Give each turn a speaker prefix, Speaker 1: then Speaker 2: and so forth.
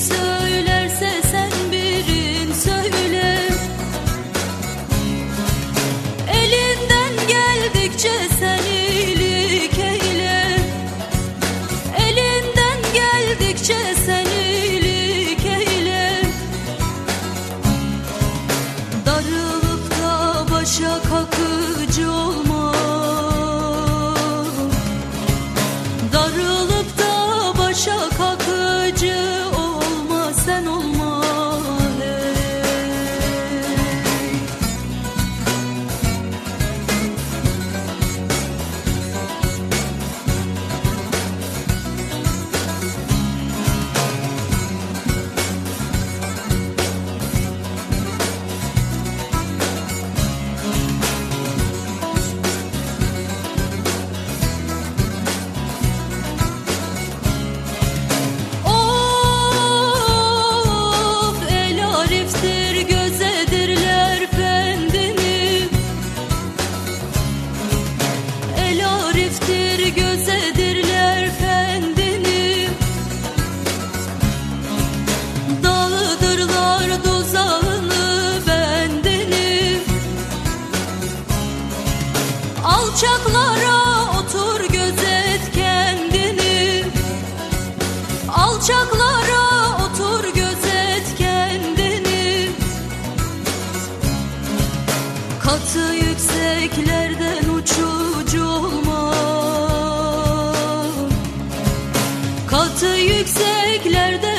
Speaker 1: söylerse sen birin söyle. Elinden geldikçe sen iyilik Elinden geldikçe sen iyilik Darılıp da başa kakıcı olma. Atı yükseklerden uçucu olma Katı yükseklerden